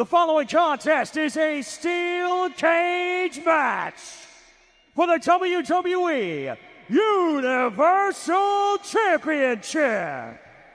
The following contest is a steel cage match for the WWE Universal Championship.